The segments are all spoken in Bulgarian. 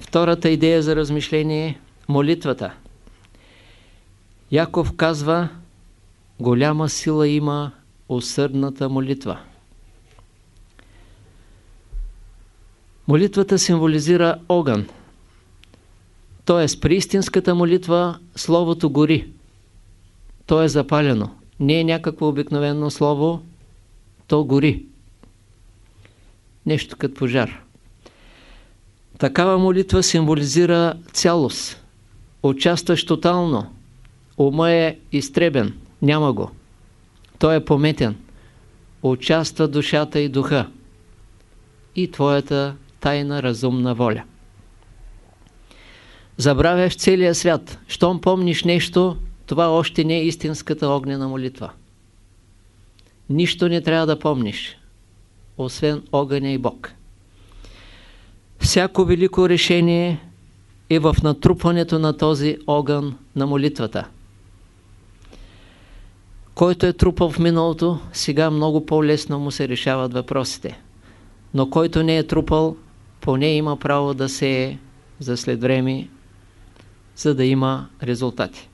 втората идея за размишление е молитвата. Яков казва, голяма сила има усърдната молитва. Молитвата символизира огън. Т.е. при истинската молитва Словото гори. То е запалено. Не е някакво обикновено слово, то гори. Нещо като пожар. Такава молитва символизира цялост. Участваш тотално. Ума е изтребен. Няма го. Той е пометен. Участва душата и духа. И твоята тайна разумна воля. Забравяш целия свят. Щом помниш нещо, това още не е истинската огнена молитва. Нищо не трябва да помниш, освен огъня и Бог. Всяко велико решение е в натрупването на този огън на молитвата. Който е трупал в миналото, сега много по-лесно му се решават въпросите. Но който не е трупал, поне има право да се е за след време, за да има резултати.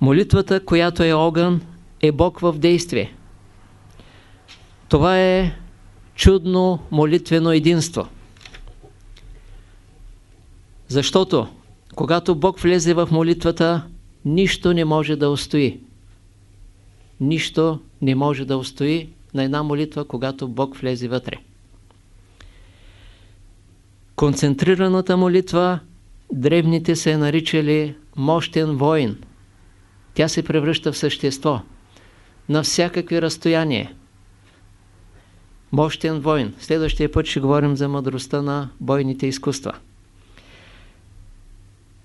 Молитвата, която е огън, е Бог в действие. Това е чудно молитвено единство. Защото, когато Бог влезе в молитвата, нищо не може да устои. Нищо не може да устои на една молитва, когато Бог влезе вътре. Концентрираната молитва древните се наричали мощен воин. Тя се превръща в същество на всякакви разстояния. Мощен воин. Следващия път ще говорим за мъдростта на бойните изкуства.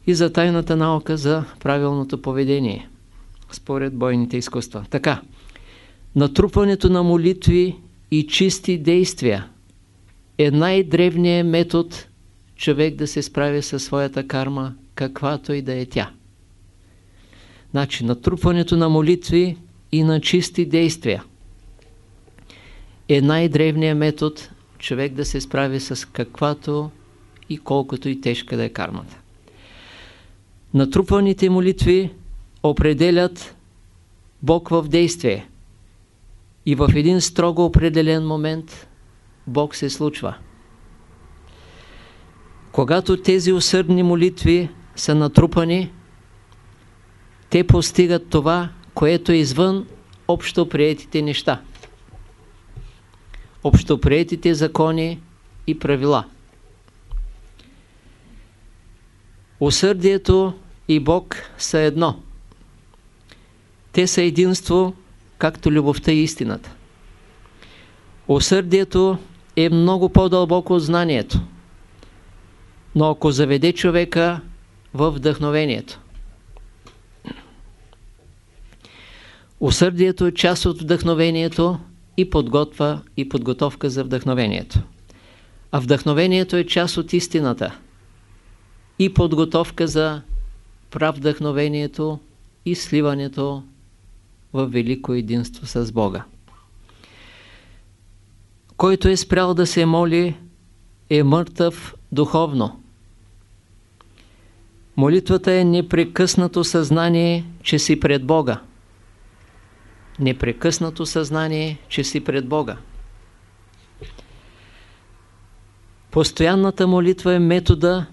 И за тайната наука за правилното поведение, според бойните изкуства. Така, натрупването на молитви и чисти действия е най-древният метод човек да се справи със своята карма, каквато и да е тя. Значи, натрупването на молитви и на чисти действия е най-древният метод човек да се справи с каквато и колкото и тежка да е кармата. Натрупваните молитви определят Бог в действие и в един строго определен момент Бог се случва. Когато тези усърдни молитви са натрупани, те постигат това, което е извън общоприетите неща. Общоприетите закони и правила. Усърдието и Бог са едно. Те са единство, както любовта и истината. Усърдието е много по-дълбоко от знанието. Но ако заведе човека в вдъхновението. Усърдието е част от вдъхновението и подготва и подготовка за вдъхновението. А вдъхновението е част от истината и подготовка за прав вдъхновението и сливането в велико единство с Бога. Който е спрял да се моли, е мъртъв духовно. Молитвата е непрекъснато съзнание, че си пред Бога. Непрекъснато съзнание, че си пред Бога. Постоянната молитва е метода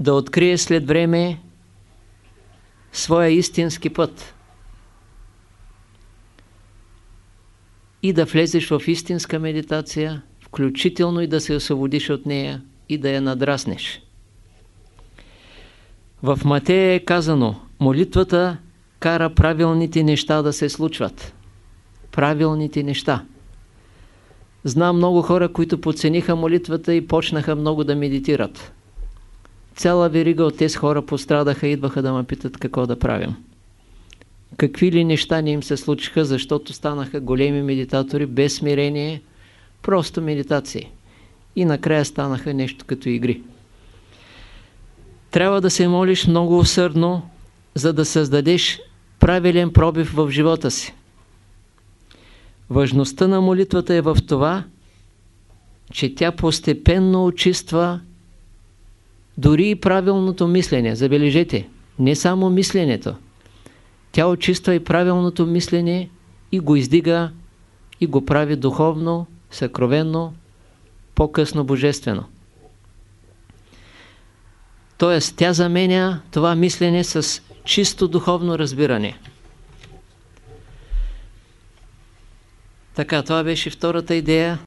да открие след време своя истински път и да влезеш в истинска медитация, включително и да се освободиш от нея и да я надраснеш. В Матея е казано, молитвата кара правилните неща да се случват. Правилните неща. Знам много хора, които подцениха молитвата и почнаха много да медитират. Цяла верига от тези хора пострадаха идваха да ме питат какво да правим. Какви ли неща не им се случиха, защото станаха големи медитатори без смирение, просто медитации. И накрая станаха нещо като игри. Трябва да се молиш много усърдно, за да създадеш правилен пробив в живота си. Важността на молитвата е в това, че тя постепенно очиства дори и правилното мислене, забележете, не само мисленето. Тя очиства и правилното мислене и го издига и го прави духовно, съкровенно, по-късно божествено. Тоест, тя заменя това мислене с чисто духовно разбиране. Така, това беше втората идея.